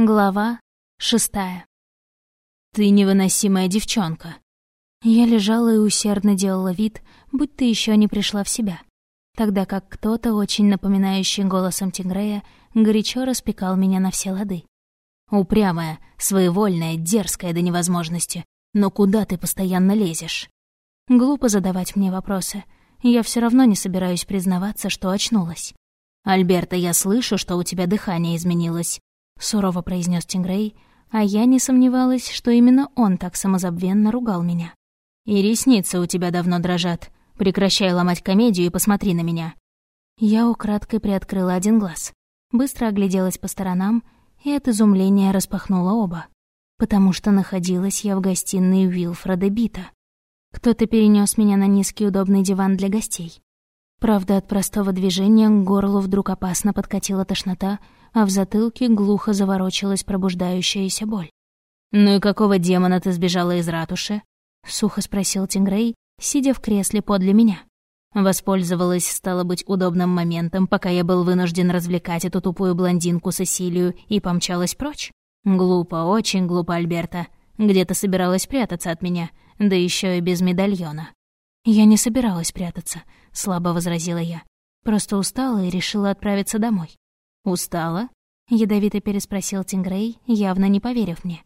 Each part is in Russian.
Глава шестая. «Ты невыносимая девчонка». Я лежала и усердно делала вид, будто еще не пришла в себя, тогда как кто-то, очень напоминающий голосом Тигрея, горячо распекал меня на все лады. «Упрямая, своевольная, дерзкая до невозможности. Но куда ты постоянно лезешь?» Глупо задавать мне вопросы. Я все равно не собираюсь признаваться, что очнулась. «Альберта, я слышу, что у тебя дыхание изменилось. — сурово произнес Тингрей, а я не сомневалась, что именно он так самозабвенно ругал меня. «И ресницы у тебя давно дрожат. Прекращай ломать комедию и посмотри на меня». Я украдкой приоткрыла один глаз, быстро огляделась по сторонам и от изумления распахнула оба, потому что находилась я в гостиной Уилфреда Бита. Кто-то перенес меня на низкий удобный диван для гостей. Правда, от простого движения к горлу вдруг опасно подкатила тошнота, а в затылке глухо заворочилась пробуждающаяся боль. «Ну и какого демона ты сбежала из ратуши?» — сухо спросил Тингрей, сидя в кресле подле меня. Воспользовалась, стало быть, удобным моментом, пока я был вынужден развлекать эту тупую блондинку Сесилию и помчалась прочь. Глупо, очень глупо, Альберта. Где ты собиралась прятаться от меня, да еще и без медальона. «Я не собиралась прятаться», — слабо возразила я. «Просто устала и решила отправиться домой». «Устала?» — ядовито переспросил Тингрей, явно не поверив мне.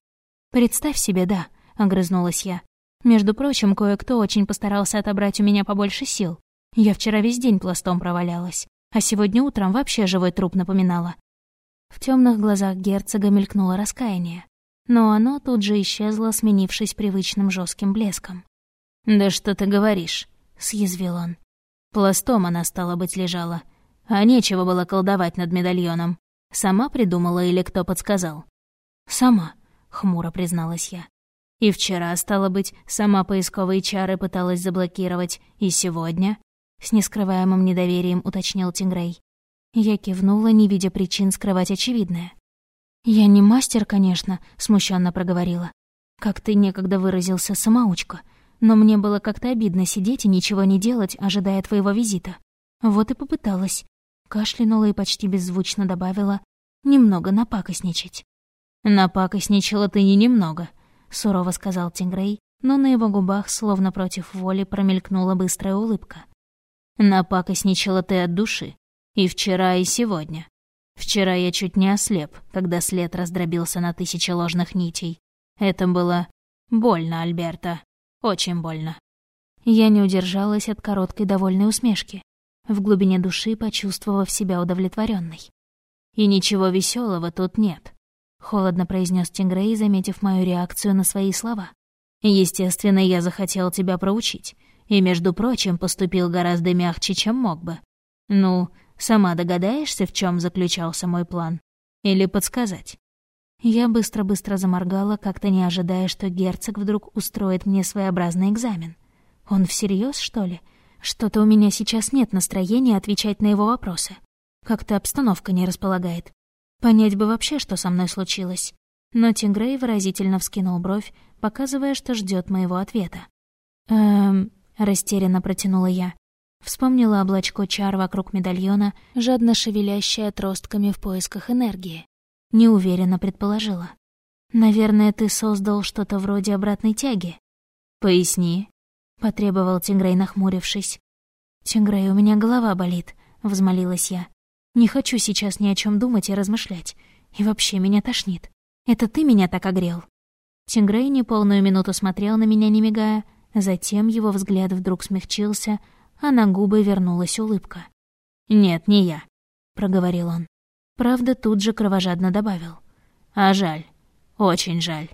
«Представь себе, да», — огрызнулась я. «Между прочим, кое-кто очень постарался отобрать у меня побольше сил. Я вчера весь день пластом провалялась, а сегодня утром вообще живой труп напоминала». В темных глазах герцога мелькнуло раскаяние, но оно тут же исчезло, сменившись привычным жестким блеском. «Да что ты говоришь?» — съязвил он. Пластом она, стала быть, лежала. А нечего было колдовать над медальоном. Сама придумала или кто подсказал? «Сама», — хмуро призналась я. И вчера, стало быть, сама поисковые чары пыталась заблокировать, и сегодня? С нескрываемым недоверием уточнил Тингрей. Я кивнула, не видя причин скрывать очевидное. «Я не мастер, конечно», — смущенно проговорила. «Как ты некогда выразился, самоучка. Но мне было как-то обидно сидеть и ничего не делать, ожидая твоего визита. Вот и попыталась кашлянула и почти беззвучно добавила «немного напакостничать». «Напакостничала ты не немного», — сурово сказал Тингрей, но на его губах, словно против воли, промелькнула быстрая улыбка. «Напакостничала ты от души. И вчера, и сегодня. Вчера я чуть не ослеп, когда след раздробился на тысячи ложных нитей. Это было больно, Альберта. Очень больно». Я не удержалась от короткой довольной усмешки в глубине души почувствовав себя удовлетворенной. «И ничего веселого тут нет», — холодно произнес Тингрей, заметив мою реакцию на свои слова. «Естественно, я захотел тебя проучить, и, между прочим, поступил гораздо мягче, чем мог бы. Ну, сама догадаешься, в чем заключался мой план? Или подсказать?» Я быстро-быстро заморгала, как-то не ожидая, что герцог вдруг устроит мне своеобразный экзамен. Он всерьез, что ли? Что-то у меня сейчас нет настроения отвечать на его вопросы. Как-то обстановка не располагает. Понять бы вообще, что со мной случилось. Но Тингрей выразительно вскинул бровь, показывая, что ждет моего ответа. «Эм...» — растерянно протянула я. Вспомнила облачко чар вокруг медальона, жадно шевелящее отростками в поисках энергии. Неуверенно предположила. «Наверное, ты создал что-то вроде обратной тяги». «Поясни», потребовал Тингрей, нахмурившись. «Тингрей, у меня голова болит», — взмолилась я. «Не хочу сейчас ни о чем думать и размышлять. И вообще меня тошнит. Это ты меня так огрел?» Тингрей неполную минуту смотрел на меня, не мигая, затем его взгляд вдруг смягчился, а на губы вернулась улыбка. «Нет, не я», — проговорил он. Правда, тут же кровожадно добавил. «А жаль, очень жаль».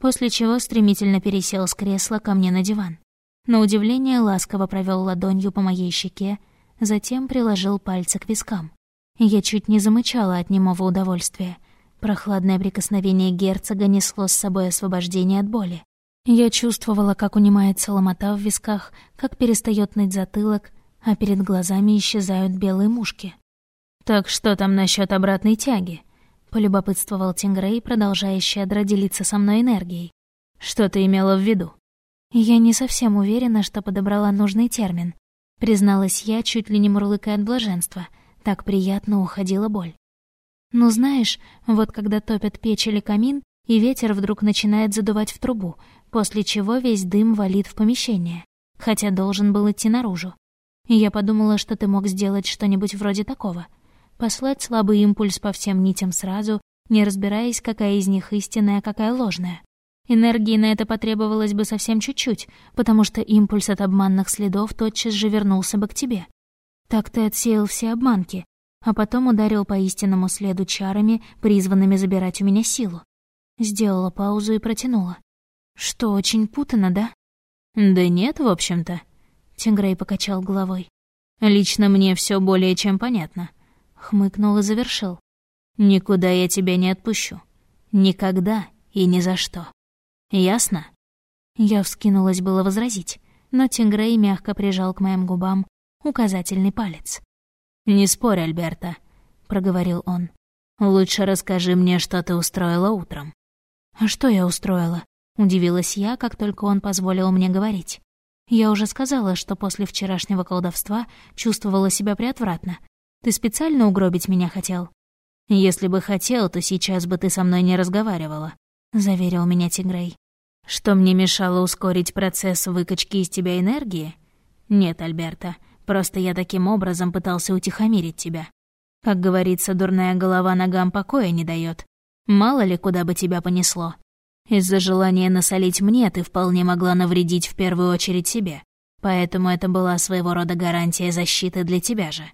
После чего стремительно пересел с кресла ко мне на диван. На удивление ласково провел ладонью по моей щеке, затем приложил пальцы к вискам. Я чуть не замычала от немого удовольствия. Прохладное прикосновение герцога несло с собой освобождение от боли. Я чувствовала, как унимается ломота в висках, как перестает ныть затылок, а перед глазами исчезают белые мушки. «Так что там насчет обратной тяги?» — полюбопытствовал Тингрей, продолжая щедро делиться со мной энергией. «Что ты имела в виду?» Я не совсем уверена, что подобрала нужный термин. Призналась я, чуть ли не мурлыкая от блаженства. Так приятно уходила боль. Ну знаешь, вот когда топят печь или камин, и ветер вдруг начинает задувать в трубу, после чего весь дым валит в помещение, хотя должен был идти наружу. Я подумала, что ты мог сделать что-нибудь вроде такого. Послать слабый импульс по всем нитям сразу, не разбираясь, какая из них истинная, а какая ложная. Энергии на это потребовалось бы совсем чуть-чуть, потому что импульс от обманных следов тотчас же вернулся бы к тебе. Так ты отсеял все обманки, а потом ударил по истинному следу чарами, призванными забирать у меня силу. Сделала паузу и протянула. Что, очень путано, да? Да нет, в общем-то. Тингрей покачал головой. Лично мне все более чем понятно. Хмыкнул и завершил. Никуда я тебя не отпущу. Никогда и ни за что. Ясно? Я вскинулась было возразить, но Тингрей мягко прижал к моим губам указательный палец. «Не спорь, Альберта», — проговорил он. «Лучше расскажи мне, что ты устроила утром». «А что я устроила?» — удивилась я, как только он позволил мне говорить. «Я уже сказала, что после вчерашнего колдовства чувствовала себя приотвратно. Ты специально угробить меня хотел?» «Если бы хотел, то сейчас бы ты со мной не разговаривала», — заверил меня Тигрей. «Что мне мешало ускорить процесс выкачки из тебя энергии? Нет, Альберта, просто я таким образом пытался утихомирить тебя. Как говорится, дурная голова ногам покоя не дает. Мало ли, куда бы тебя понесло. Из-за желания насолить мне ты вполне могла навредить в первую очередь себе. Поэтому это была своего рода гарантия защиты для тебя же.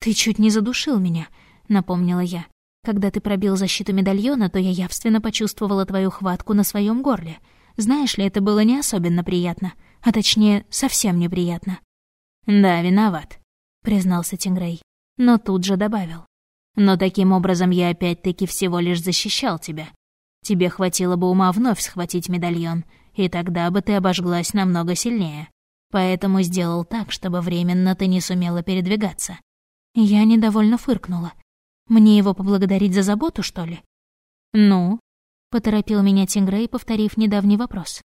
«Ты чуть не задушил меня», — напомнила я. «Когда ты пробил защиту медальона, то я явственно почувствовала твою хватку на своем горле. Знаешь ли, это было не особенно приятно. А точнее, совсем неприятно». «Да, виноват», — признался Тингрей. Но тут же добавил. Но таким образом я опять-таки всего лишь защищал тебя. Тебе хватило бы ума вновь схватить медальон, и тогда бы ты обожглась намного сильнее. Поэтому сделал так, чтобы временно ты не сумела передвигаться. Я недовольно фыркнула. Мне его поблагодарить за заботу, что ли? Ну, поторопил меня Тингрей, повторив недавний вопрос.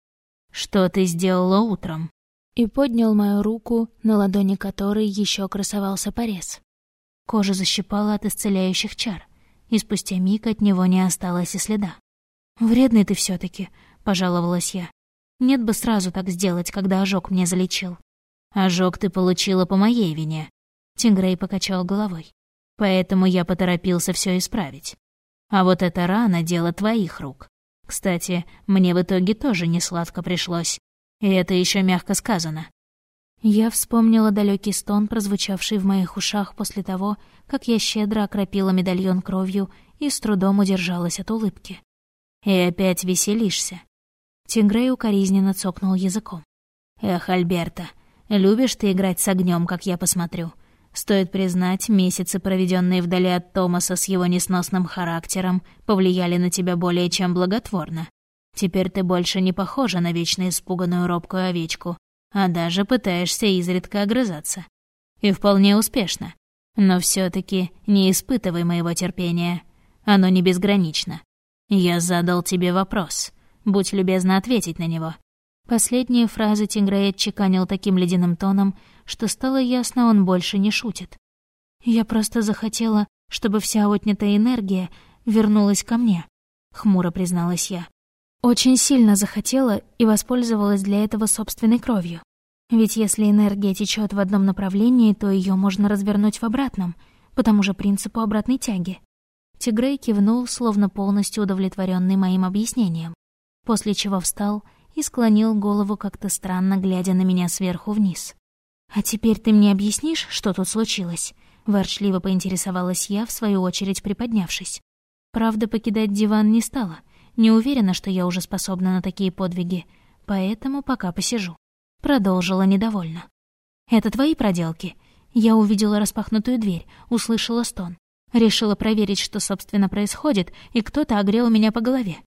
Что ты сделала утром? И поднял мою руку, на ладони которой еще красовался порез. Кожа защипала от исцеляющих чар, и спустя миг от него не осталось и следа. «Вредный ты все таки пожаловалась я. «Нет бы сразу так сделать, когда ожог мне залечил». «Ожог ты получила по моей вине», — Тингрей покачал головой. «Поэтому я поторопился все исправить. А вот эта рана — дело твоих рук. Кстати, мне в итоге тоже не сладко пришлось. И это еще мягко сказано. Я вспомнила далекий стон, прозвучавший в моих ушах после того, как я щедро окропила медальон кровью и с трудом удержалась от улыбки. «И опять веселишься?» Тингрей укоризненно цокнул языком. «Эх, Альберта, любишь ты играть с огнем, как я посмотрю. Стоит признать, месяцы, проведенные вдали от Томаса с его несносным характером, повлияли на тебя более чем благотворно. Теперь ты больше не похожа на вечно испуганную робкую овечку, а даже пытаешься изредка огрызаться. И вполне успешно. Но все таки не испытывай моего терпения. Оно не безгранично. Я задал тебе вопрос. Будь любезна ответить на него». Последние фразы Тингрей отчеканил таким ледяным тоном, что стало ясно, он больше не шутит. «Я просто захотела, чтобы вся отнятая энергия вернулась ко мне», — хмуро призналась я. Очень сильно захотела и воспользовалась для этого собственной кровью. Ведь если энергия течет в одном направлении, то ее можно развернуть в обратном, по тому же принципу обратной тяги. Тигрей кивнул, словно полностью удовлетворенный моим объяснением, после чего встал и склонил голову как-то странно, глядя на меня сверху вниз. «А теперь ты мне объяснишь, что тут случилось?» — ворчливо поинтересовалась я, в свою очередь приподнявшись. Правда, покидать диван не стала — не уверена, что я уже способна на такие подвиги, поэтому пока посижу. Продолжила недовольно. «Это твои проделки?» Я увидела распахнутую дверь, услышала стон. Решила проверить, что, собственно, происходит, и кто-то огрел меня по голове.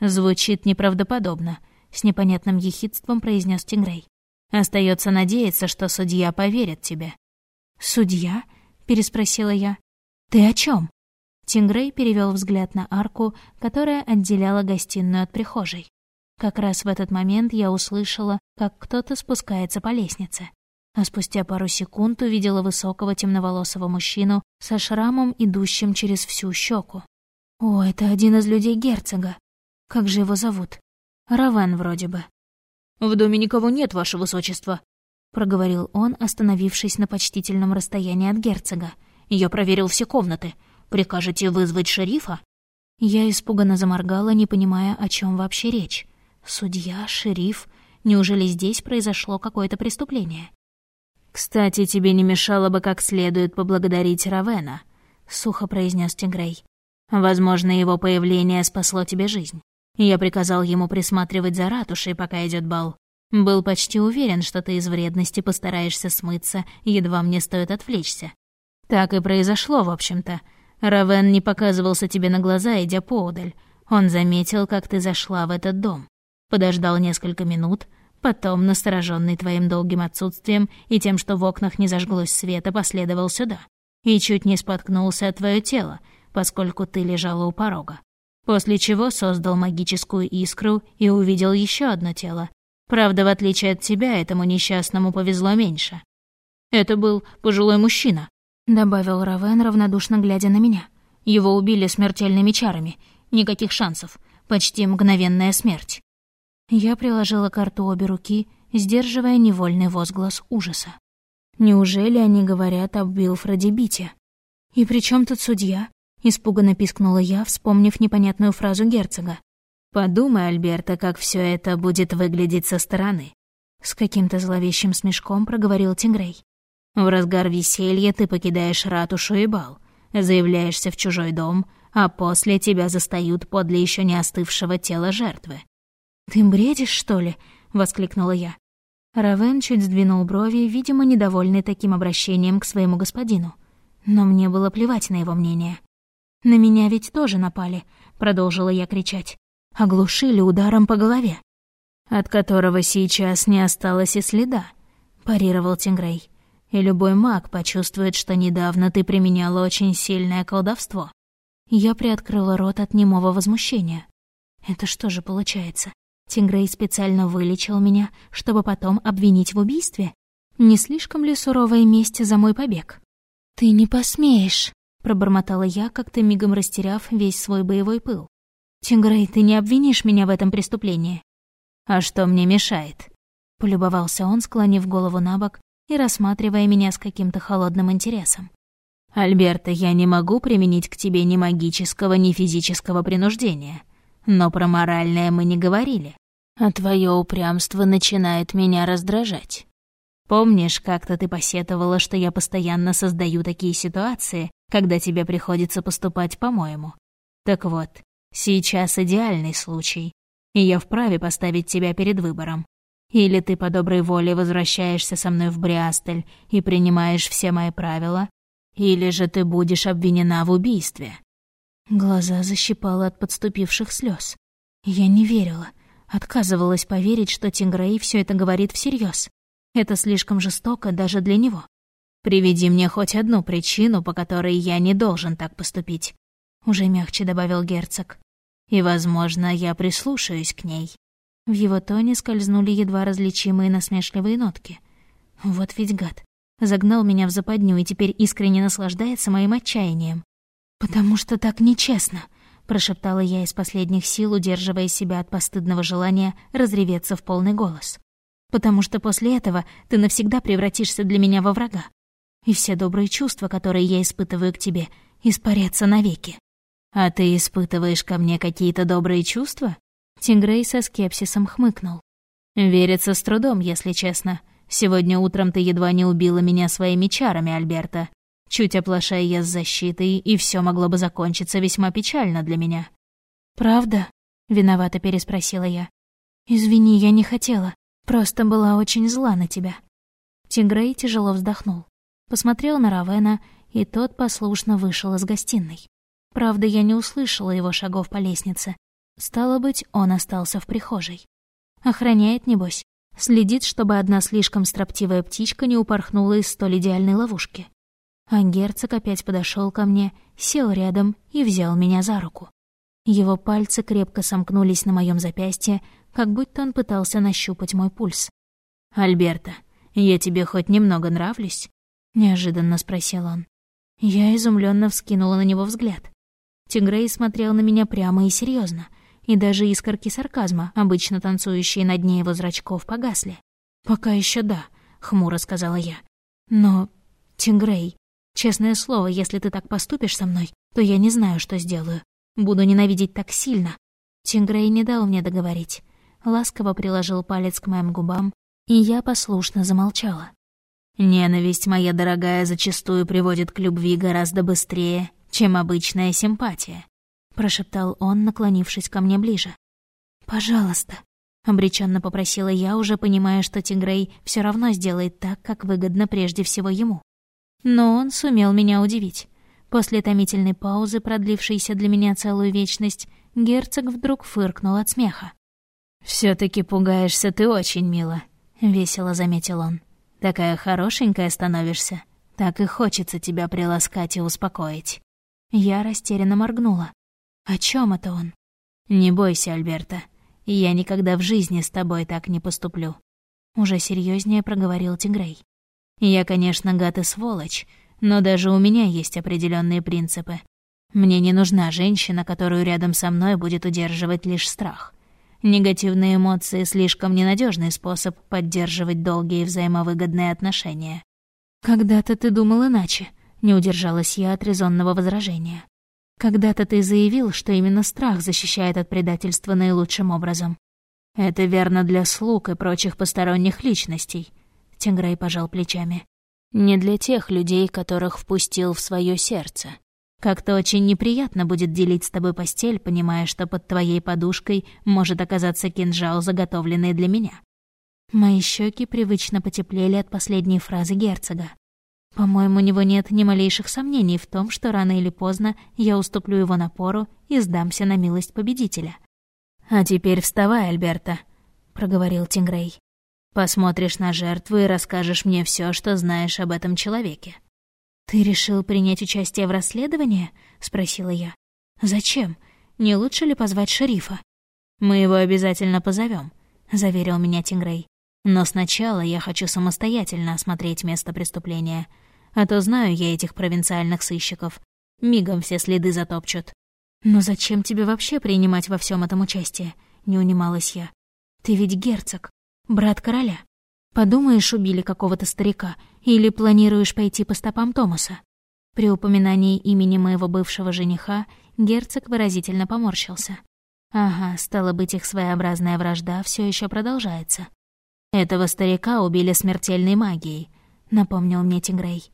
«Звучит неправдоподобно», — с непонятным ехидством произнес Тингрей. Остается надеяться, что судья поверит тебе». «Судья?» — переспросила я. «Ты о чем? Тингрей перевел взгляд на арку, которая отделяла гостиную от прихожей. Как раз в этот момент я услышала, как кто-то спускается по лестнице. а спустя пару секунд увидела высокого темноволосого мужчину со шрамом, идущим через всю щеку. О, это один из людей герцога. Как же его зовут? Равен вроде бы. «В доме никого нет, ваше высочество», — проговорил он, остановившись на почтительном расстоянии от герцога. «Я проверил все комнаты. Прикажете вызвать шерифа?» Я испуганно заморгала, не понимая, о чем вообще речь. Судья, шериф, неужели здесь произошло какое-то преступление? «Кстати, тебе не мешало бы как следует поблагодарить Равена», — сухо произнес Тигрей. «Возможно, его появление спасло тебе жизнь. Я приказал ему присматривать за ратушей, пока идет бал. Был почти уверен, что ты из вредности постараешься смыться, едва мне стоит отвлечься. Так и произошло, в общем-то. Равен не показывался тебе на глаза, идя поодаль. Он заметил, как ты зашла в этот дом. Подождал несколько минут, Потом, настороженный твоим долгим отсутствием и тем, что в окнах не зажглось света, последовал сюда. И чуть не споткнулся от твое тело, поскольку ты лежала у порога. После чего создал магическую искру и увидел еще одно тело. Правда, в отличие от тебя, этому несчастному повезло меньше. Это был пожилой мужчина, добавил Равен, равнодушно глядя на меня. Его убили смертельными чарами. Никаких шансов. Почти мгновенная смерть. Я приложила карту обе руки, сдерживая невольный возглас ужаса. Неужели они говорят об Уилфреде Бите? И при чем тут судья? Испуганно пискнула я, вспомнив непонятную фразу герцога. «Подумай, Альберта, как все это будет выглядеть со стороны». С каким-то зловещим смешком проговорил Тингрей. «В разгар веселья ты покидаешь ратушу и бал, заявляешься в чужой дом, а после тебя застают подле еще не остывшего тела жертвы. «Ты бредишь, что ли?» — воскликнула я. Равен чуть сдвинул брови, видимо, недовольный таким обращением к своему господину. Но мне было плевать на его мнение. «На меня ведь тоже напали», — продолжила я кричать. «Оглушили ударом по голове». «От которого сейчас не осталось и следа», — парировал Тингрей. «И любой маг почувствует, что недавно ты применяла очень сильное колдовство». Я приоткрыла рот от немого возмущения. «Это что же получается? Тингрей специально вылечил меня, чтобы потом обвинить в убийстве? Не слишком ли суровая месть за мой побег? «Ты не посмеешь», — пробормотала я, как-то мигом растеряв весь свой боевой пыл. «Тингрей, ты не обвинишь меня в этом преступлении?» «А что мне мешает?» Полюбовался он, склонив голову на бок и рассматривая меня с каким-то холодным интересом. «Альберта, я не могу применить к тебе ни магического, ни физического принуждения. Но про моральное мы не говорили. А твое упрямство начинает меня раздражать. Помнишь, как-то ты посетовала, что я постоянно создаю такие ситуации, когда тебе приходится поступать по-моему? Так вот, сейчас идеальный случай, и я вправе поставить тебя перед выбором. Или ты по доброй воле возвращаешься со мной в Бриастель и принимаешь все мои правила, или же ты будешь обвинена в убийстве. Глаза защипало от подступивших слез. Я не верила, отказывалась поверить, что Тингрей все это говорит всерьез. Это слишком жестоко даже для него. «Приведи мне хоть одну причину, по которой я не должен так поступить», — уже мягче добавил герцог. «И, возможно, я прислушаюсь к ней». В его тоне скользнули едва различимые насмешливые нотки. Вот ведь гад. Загнал меня в западню и теперь искренне наслаждается моим отчаянием. «Потому что так нечестно», — прошептала я из последних сил, удерживая себя от постыдного желания разреветься в полный голос. «Потому что после этого ты навсегда превратишься для меня во врага. И все добрые чувства, которые я испытываю к тебе, испарятся навеки». «А ты испытываешь ко мне какие-то добрые чувства?» Тингрей со скепсисом хмыкнул. «Верится с трудом, если честно. Сегодня утром ты едва не убила меня своими чарами, Альберта. Чуть оплошая я с защитой, и все могло бы закончиться весьма печально для меня. «Правда?» — виновато переспросила я. «Извини, я не хотела. Просто была очень зла на тебя». Тигрей тяжело вздохнул. Посмотрел на Равена, и тот послушно вышел из гостиной. Правда, я не услышала его шагов по лестнице. Стало быть, он остался в прихожей. Охраняет, небось. Следит, чтобы одна слишком строптивая птичка не упорхнула из столь идеальной ловушки. А герцог опять подошел ко мне, сел рядом и взял меня за руку. Его пальцы крепко сомкнулись на моем запястье, как будто он пытался нащупать мой пульс. «Альберта, Я тебе хоть немного нравлюсь?» — неожиданно спросил он. Я изумленно вскинула на него взгляд. Тигрей смотрел на меня прямо и серьезно, и даже искорки сарказма, обычно танцующие на дне его зрачков, погасли. «Пока еще да», — хмуро сказала я. «Но, Тигрей, честное слово, если ты так поступишь со мной, то я не знаю, что сделаю. Буду ненавидеть так сильно». Тигрей не дал мне договорить. Ласково приложил палец к моим губам, и я послушно замолчала. Ненависть, моя дорогая, зачастую приводит к любви гораздо быстрее, чем обычная симпатия», — прошептал он, наклонившись ко мне ближе. «Пожалуйста», — обреченно попросила я, уже понимая, что Тигрей все равно сделает так, как выгодно прежде всего ему. Но он сумел меня удивить. После томительной паузы, продлившейся для меня целую вечность, герцог вдруг фыркнул от смеха. все таки пугаешься ты очень мило», — весело заметил он. Такая хорошенькая становишься. Так и хочется тебя приласкать и успокоить». Я растерянно моргнула. «О чем это он?» «Не бойся, Альберта. Я никогда в жизни с тобой так не поступлю». Уже серьезнее проговорил Тигрей. «Я, конечно, гад и сволочь, но даже у меня есть определенные принципы. Мне не нужна женщина, которую рядом со мной будет удерживать лишь страх. Негативные эмоции — слишком ненадежный способ поддерживать долгие взаимовыгодные отношения. «Когда-то ты думал иначе», — не удержалась я от резонного возражения. «Когда-то ты заявил, что именно страх защищает от предательства наилучшим образом». «Это верно для слуг и прочих посторонних личностей», — Тингрей пожал плечами. «Не для тех людей, которых впустил в свое сердце. Как-то очень неприятно будет делить с тобой постель, понимая, что под твоей подушкой может оказаться кинжал, заготовленный для меня. Мои щеки привычно потеплели от последней фразы герцога. По-моему, у него нет ни малейших сомнений в том, что рано или поздно я уступлю его напору и сдамся на милость победителя. «А теперь вставай, Альберта», — проговорил Тингрей. «Посмотришь на жертву и расскажешь мне все, что знаешь об этом человеке». «Ты решил принять участие в расследовании?» — спросила я. «Зачем? Не лучше ли позвать шерифа?» «Мы его обязательно позовем, заверил меня Тингрей. «Но сначала я хочу самостоятельно осмотреть место преступления. А то знаю я этих провинциальных сыщиков. Мигом все следы затопчут». «Но зачем тебе вообще принимать во всем этом участие?» — не унималась я. «Ты ведь герцог, брат короля. Подумаешь, убили какого-то старика, или планируешь пойти по стопам Томаса?» При упоминании имени моего бывшего жениха герцог выразительно поморщился. Ага, стало быть, их своеобразная вражда все еще продолжается. «Этого старика убили смертельной магией», — напомнил мне Тигрей.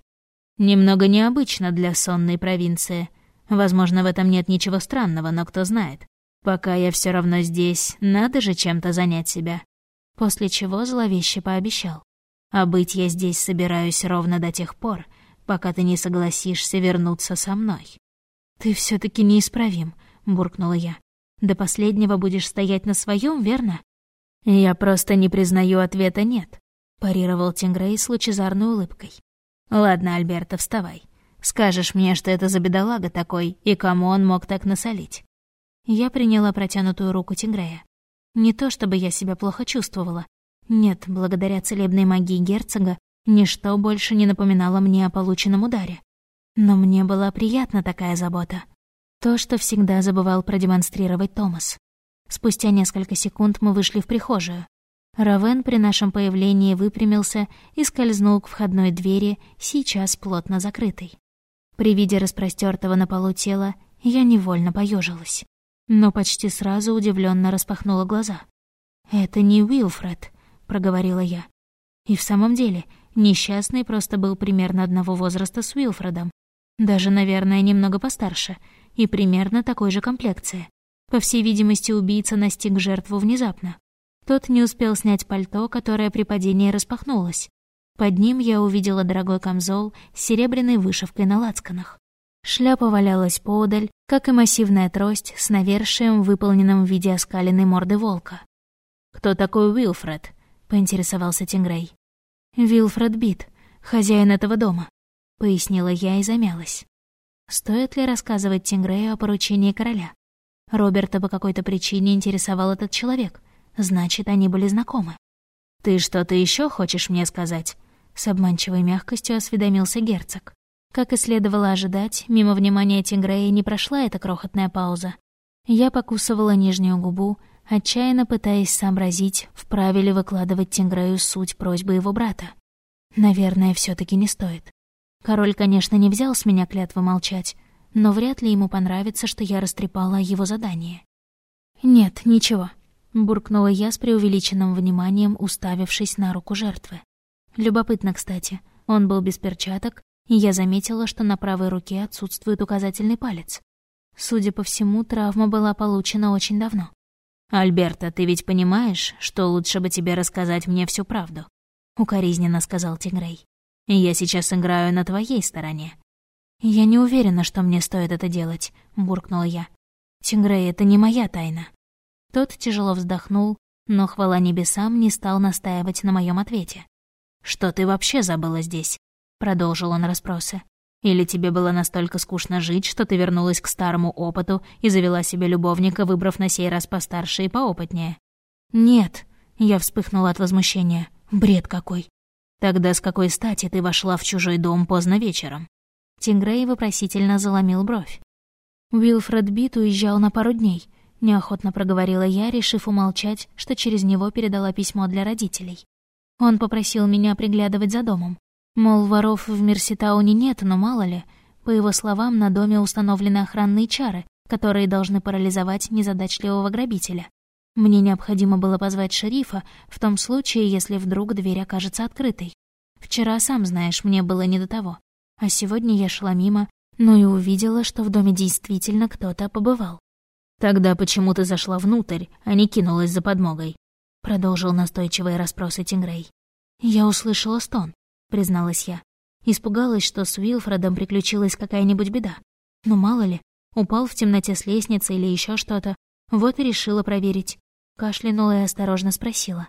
«Немного необычно для сонной провинции. Возможно, в этом нет ничего странного, но кто знает. Пока я все равно здесь, надо же чем-то занять себя после чего зловеще пообещал. «А быть я здесь собираюсь ровно до тех пор, пока ты не согласишься вернуться со мной». «Ты все таки неисправим», — буркнула я. «До последнего будешь стоять на своем, верно?» «Я просто не признаю ответа «нет», — парировал Тингрей с лучезарной улыбкой. «Ладно, Альберта, вставай. Скажешь мне, что это за бедолага такой, и кому он мог так насолить?» Я приняла протянутую руку Тингрея. Не то чтобы я себя плохо чувствовала. Нет, благодаря целебной магии герцога, ничто больше не напоминало мне о полученном ударе. Но мне была приятна такая забота. То, что всегда забывал продемонстрировать Томас. Спустя несколько секунд мы вышли в прихожую. Равен при нашем появлении выпрямился и скользнул к входной двери, сейчас плотно закрытой. При виде распростертого на полу тела я невольно поежилась но почти сразу удивленно распахнула глаза. «Это не Уилфред», — проговорила я. И в самом деле, несчастный просто был примерно одного возраста с Уилфредом. Даже, наверное, немного постарше, и примерно такой же комплекции. По всей видимости, убийца настиг жертву внезапно. Тот не успел снять пальто, которое при падении распахнулось. Под ним я увидела дорогой камзол с серебряной вышивкой на лацканах. Шляпа валялась поодаль, как и массивная трость с навершием, выполненным в виде оскаленной морды волка. «Кто такой Уилфред?» — поинтересовался Тингрей. «Вилфред Бит, хозяин этого дома», — пояснила я и замялась. Стоит ли рассказывать Тингрею о поручении короля? Роберта по какой-то причине интересовал этот человек, значит, они были знакомы. «Ты что-то еще хочешь мне сказать?» С обманчивой мягкостью осведомился герцог. Как и следовало ожидать, мимо внимания Тингрея не прошла эта крохотная пауза. Я покусывала нижнюю губу, отчаянно пытаясь сообразить, вправе ли выкладывать Тингрею суть просьбы его брата. Наверное, все таки не стоит. Король, конечно, не взял с меня клятвы молчать, но вряд ли ему понравится, что я растрепала его задание. «Нет, ничего», — буркнула я с преувеличенным вниманием, уставившись на руку жертвы. Любопытно, кстати, он был без перчаток, и я заметила, что на правой руке отсутствует указательный палец. Судя по всему, травма была получена очень давно. «Альберта, ты ведь понимаешь, что лучше бы тебе рассказать мне всю правду?» — укоризненно сказал Тигрей. «Я сейчас играю на твоей стороне». «Я не уверена, что мне стоит это делать», — буркнула я. «Тигрей, это не моя тайна». Тот тяжело вздохнул, но, хвала небесам, не стал настаивать на моем ответе. «Что ты вообще забыла здесь?» — продолжил он расспросы. «Или тебе было настолько скучно жить, что ты вернулась к старому опыту и завела себе любовника, выбрав на сей раз постарше и поопытнее?» «Нет», — я вспыхнула от возмущения. «Бред какой!» «Тогда с какой стати ты вошла в чужой дом поздно вечером?» Тингрей вопросительно заломил бровь. Уилфред Бит уезжал на пару дней. Неохотно проговорила я, решив умолчать, что через него передала письмо для родителей. Он попросил меня приглядывать за домом. Мол, воров в Мерситауне нет, но мало ли. По его словам, на доме установлены охранные чары, которые должны парализовать незадачливого грабителя. Мне необходимо было позвать шерифа в том случае, если вдруг дверь окажется открытой. Вчера, сам знаешь, мне было не до того. А сегодня я шла мимо, но и увидела, что в доме действительно кто-то побывал. «Тогда почему ты зашла внутрь, а не кинулась за подмогой?» — продолжил настойчивые расспросы Тингрей. «Я услышала стон», — призналась я. Испугалась, что с Уилфредом приключилась какая-нибудь беда. Ну, мало ли, упал в темноте с лестницы или еще что-то. Вот и решила проверить. Кашлянула и осторожно спросила.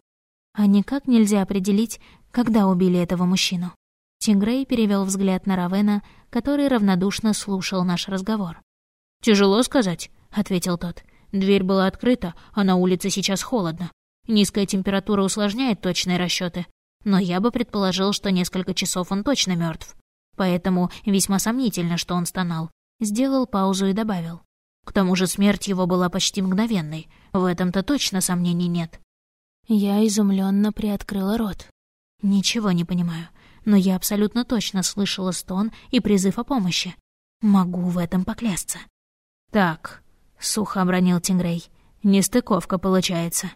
«А никак нельзя определить, когда убили этого мужчину?» Тингрей перевел взгляд на Равена, который равнодушно слушал наш разговор. «Тяжело сказать», — ответил тот. «Дверь была открыта, а на улице сейчас холодно. Низкая температура усложняет точные расчеты, но я бы предположил, что несколько часов он точно мертв. Поэтому весьма сомнительно, что он стонал. Сделал паузу и добавил. К тому же смерть его была почти мгновенной. В этом-то точно сомнений нет. Я изумленно приоткрыла рот. Ничего не понимаю, но я абсолютно точно слышала стон и призыв о помощи. Могу в этом поклясться. «Так», — сухо обронил Тингрей, — «нестыковка получается».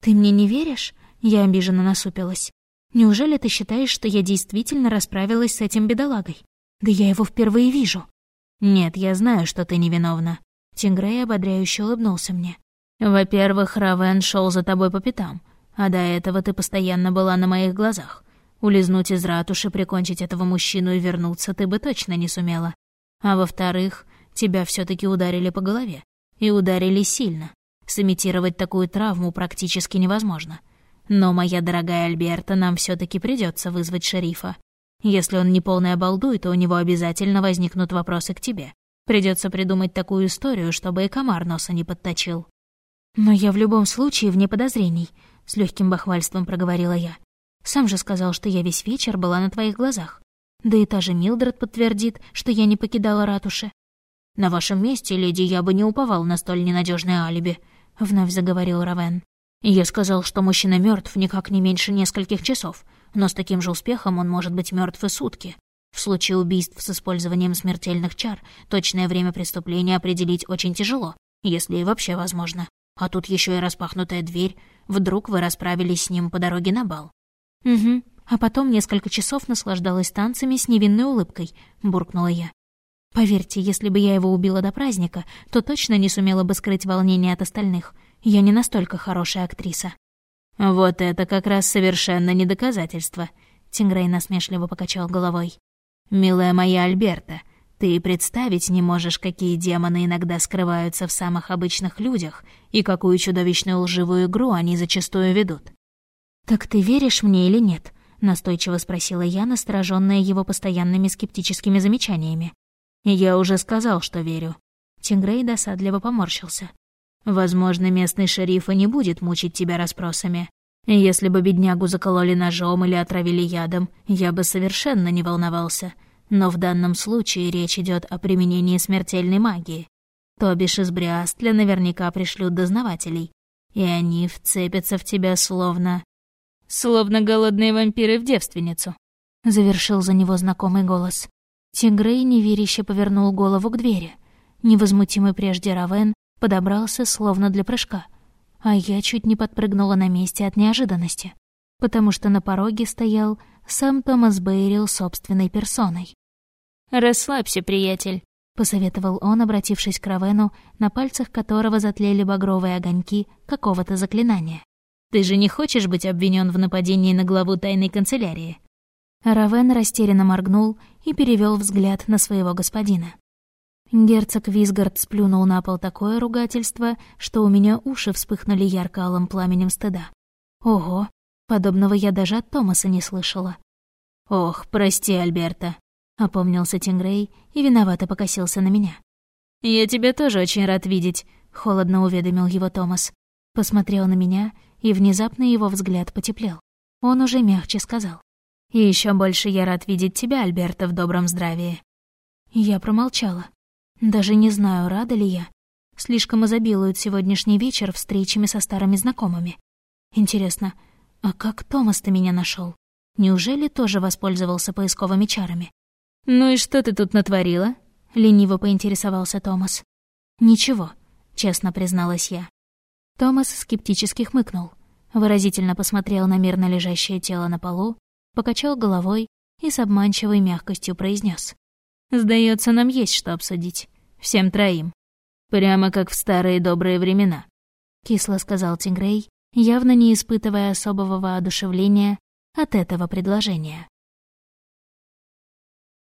«Ты мне не веришь?» Я обиженно насупилась. «Неужели ты считаешь, что я действительно расправилась с этим бедолагой? Да я его впервые вижу». «Нет, я знаю, что ты невиновна». Тингрей ободряюще улыбнулся мне. «Во-первых, Равен шел за тобой по пятам, а до этого ты постоянно была на моих глазах. Улизнуть из ратуши, прикончить этого мужчину и вернуться ты бы точно не сумела. А во-вторых, тебя все таки ударили по голове. И ударили сильно. Сымитировать такую травму практически невозможно. Но, моя дорогая Альберта, нам все таки придется вызвать шерифа. Если он не полный обалдуй, то у него обязательно возникнут вопросы к тебе. Придется придумать такую историю, чтобы и комар носа не подточил. «Но я в любом случае вне подозрений», — с легким бахвальством проговорила я. «Сам же сказал, что я весь вечер была на твоих глазах. Да и та же Милдред подтвердит, что я не покидала ратуши». «На вашем месте, леди, я бы не уповал на столь ненадежное алиби», — вновь заговорил Равен. «Я сказал, что мужчина мертв никак не меньше нескольких часов, но с таким же успехом он может быть мертв и сутки. В случае убийств с использованием смертельных чар точное время преступления определить очень тяжело, если и вообще возможно. А тут еще и распахнутая дверь. Вдруг вы расправились с ним по дороге на бал». «Угу, а потом несколько часов наслаждалась танцами с невинной улыбкой», — буркнула я. Поверьте, если бы я его убила до праздника, то точно не сумела бы скрыть волнение от остальных. Я не настолько хорошая актриса. Вот это как раз совершенно не доказательство. Тингрей насмешливо покачал головой. Милая моя Альберта, ты представить не можешь, какие демоны иногда скрываются в самых обычных людях и какую чудовищную лживую игру они зачастую ведут. Так ты веришь мне или нет? настойчиво спросила я, настороженная его постоянными скептическими замечаниями. «Я уже сказал, что верю». Тингрей досадливо поморщился. «Возможно, местный шериф и не будет мучить тебя расспросами, Если бы беднягу закололи ножом или отравили ядом, я бы совершенно не волновался. Но в данном случае речь идет о применении смертельной магии. То бишь из Бриастля наверняка пришлют дознавателей, и они вцепятся в тебя словно... Словно голодные вампиры в девственницу. Завершил за него знакомый голос. Тигрей неверяще повернул голову к двери. Невозмутимый прежде Равен подобрался словно для прыжка а я чуть не подпрыгнула на месте от неожиданности, потому что на пороге стоял сам Томас Бейрил собственной персоной. «Расслабься, приятель», — посоветовал он, обратившись к Равену, на пальцах которого затлели багровые огоньки какого-то заклинания. «Ты же не хочешь быть обвинен в нападении на главу тайной канцелярии?» Равен растерянно моргнул и перевел взгляд на своего господина. Герцог Визгард сплюнул на пол такое ругательство, что у меня уши вспыхнули ярко-алым пламенем стыда. Ого, подобного я даже от Томаса не слышала. «Ох, прости, Альберта», — опомнился Тингрей и виновато покосился на меня. «Я тебя тоже очень рад видеть», — холодно уведомил его Томас. Посмотрел на меня, и внезапно его взгляд потеплел. Он уже мягче сказал. «И еще больше я рад видеть тебя, Альберта, в добром здравии». Я промолчала. Даже не знаю, рада ли я. Слишком изобилует сегодняшний вечер встречами со старыми знакомыми. Интересно, а как Томас-то меня нашел? Неужели тоже воспользовался поисковыми чарами? «Ну и что ты тут натворила?» — лениво поинтересовался Томас. «Ничего», — честно призналась я. Томас скептически хмыкнул, выразительно посмотрел на мирно лежащее тело на полу, покачал головой и с обманчивой мягкостью произнес: «Сдается, нам есть что обсудить». Всем троим. Прямо как в старые добрые времена», — кисло сказал Тингрей, явно не испытывая особого воодушевления от этого предложения.